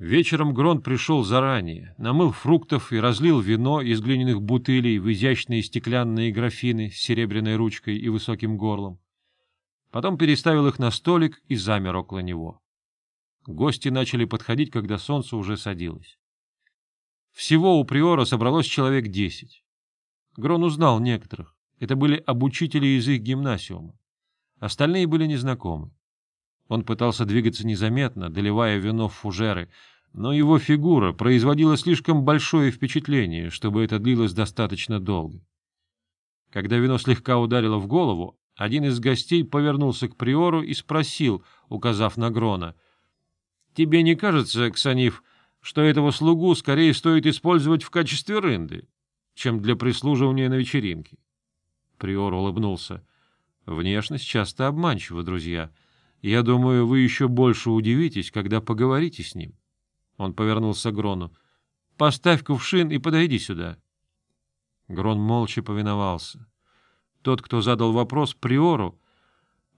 Вечером Грон пришел заранее, намыл фруктов и разлил вино из глиняных бутылей в изящные стеклянные графины с серебряной ручкой и высоким горлом. Потом переставил их на столик и замер около него. Гости начали подходить, когда солнце уже садилось. Всего у приора собралось человек десять. Грон узнал некоторых. Это были обучители из их гимнасиума. Остальные были незнакомы. Он пытался двигаться незаметно, доливая вино в фужеры, но его фигура производила слишком большое впечатление, чтобы это длилось достаточно долго. Когда вино слегка ударило в голову, один из гостей повернулся к приору и спросил, указав на Грона, «Тебе не кажется, Ксаниф, что этого слугу скорее стоит использовать в качестве рынды, чем для прислуживания на вечеринке?» Приор улыбнулся. «Внешность часто обманчива, друзья». Я думаю, вы еще больше удивитесь, когда поговорите с ним. Он повернулся к Грону. — Поставь кувшин и подойди сюда. Грон молча повиновался. Тот, кто задал вопрос приору,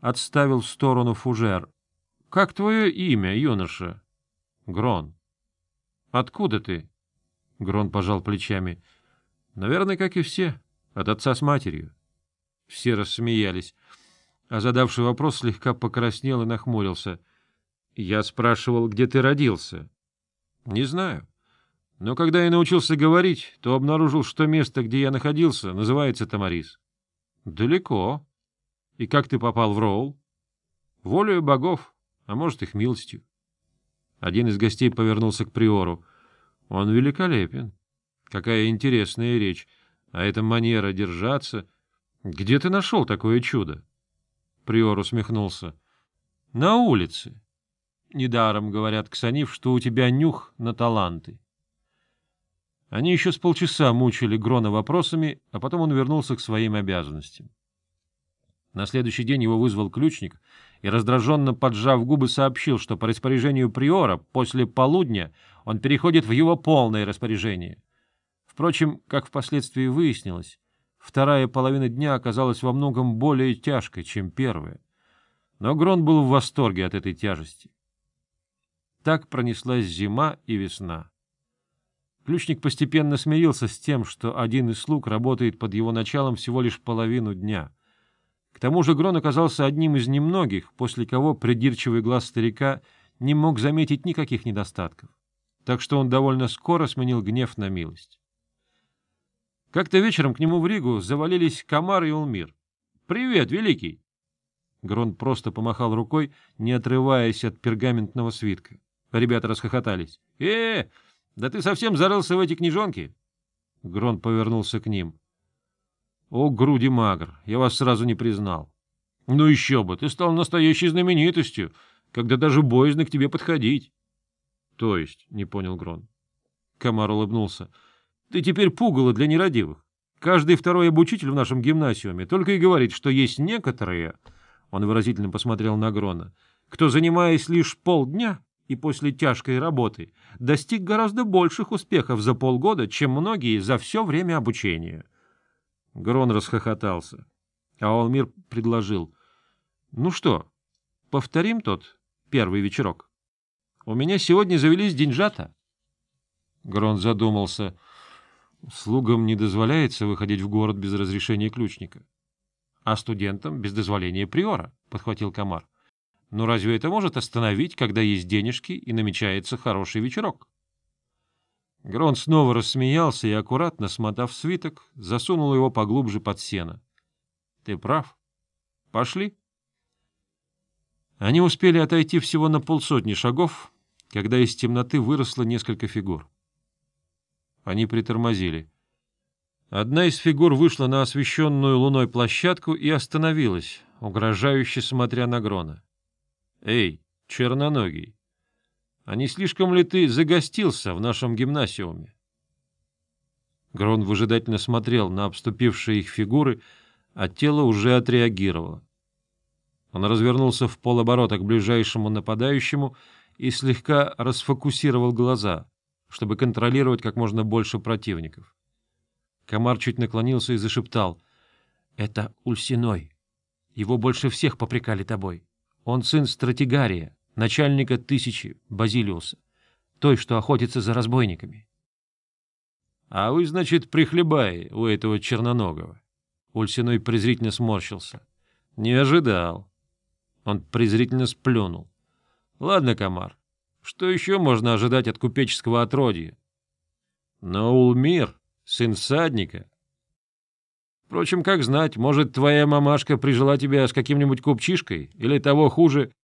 отставил в сторону фужер. — Как твое имя, юноша? — Грон. — Откуда ты? Грон пожал плечами. — Наверное, как и все. От отца с матерью. Все рассмеялись а задавший вопрос слегка покраснел и нахмурился. Я спрашивал, где ты родился? — Не знаю. Но когда я научился говорить, то обнаружил, что место, где я находился, называется Тамарис. — Далеко. И как ты попал в Роул? — Волею богов, а может, их милостью. Один из гостей повернулся к приору. — Он великолепен. Какая интересная речь. А эта манера держаться... Где ты нашел такое чудо? — Приор усмехнулся. — На улице. Недаром говорят Ксанив, что у тебя нюх на таланты. Они еще с полчаса мучили Грона вопросами, а потом он вернулся к своим обязанностям. На следующий день его вызвал ключник и, раздраженно поджав губы, сообщил, что по распоряжению приора после полудня он переходит в его полное распоряжение. Впрочем, как впоследствии выяснилось, Вторая половина дня оказалась во многом более тяжкой, чем первая. Но Грон был в восторге от этой тяжести. Так пронеслась зима и весна. Ключник постепенно смирился с тем, что один из слуг работает под его началом всего лишь половину дня. К тому же Грон оказался одним из немногих, после кого придирчивый глаз старика не мог заметить никаких недостатков. Так что он довольно скоро сменил гнев на милость. Как-то вечером к нему в Ригу завалились Камар и Улмир. «Привет, Великий!» Грон просто помахал рукой, не отрываясь от пергаментного свитка. Ребята расхохотались. э, -э да ты совсем зарылся в эти книжонки?» Грон повернулся к ним. «О, груди магр, я вас сразу не признал. Ну еще бы, ты стал настоящей знаменитостью, когда даже боязно к тебе подходить». «То есть?» — не понял Грон. Комар улыбнулся. — ты теперь пугало для нерадивых. Каждый второй обучитель в нашем гимнасиуме только и говорит, что есть некоторые, он выразительно посмотрел на Грона, кто, занимаясь лишь полдня и после тяжкой работы, достиг гораздо больших успехов за полгода, чем многие за все время обучения. Грон расхохотался, а Олмир предложил. — Ну что, повторим тот первый вечерок? У меня сегодня завелись деньжата. Грон задумался — Слугам не дозволяется выходить в город без разрешения ключника. — А студентам без дозволения приора, — подхватил комар. — Но разве это может остановить, когда есть денежки и намечается хороший вечерок? Грон снова рассмеялся и, аккуратно смотав свиток, засунул его поглубже под сено. — Ты прав. Пошли. Они успели отойти всего на полсотни шагов, когда из темноты выросло несколько фигур. Они притормозили. Одна из фигур вышла на освещенную луной площадку и остановилась, угрожающе смотря на Грона. — Эй, черноногий, а не слишком ли ты загостился в нашем гимнасиуме? Грон выжидательно смотрел на обступившие их фигуры, а тело уже отреагировало. Он развернулся в полоборота к ближайшему нападающему и слегка расфокусировал глаза — чтобы контролировать как можно больше противников. Комар чуть наклонился и зашептал. — Это Ульсиной. Его больше всех попрекали тобой. Он сын стратегария, начальника тысячи, Базилиуса. той, что охотится за разбойниками. — А вы, значит, прихлебай у этого черноногого. Ульсиной презрительно сморщился. — Не ожидал. Он презрительно сплюнул. — Ладно, комар, что еще можно ожидать от купеческого отродья? Но Улмир, сын всадника. Впрочем, как знать, может, твоя мамашка прижила тебя с каким-нибудь купчишкой, или того хуже,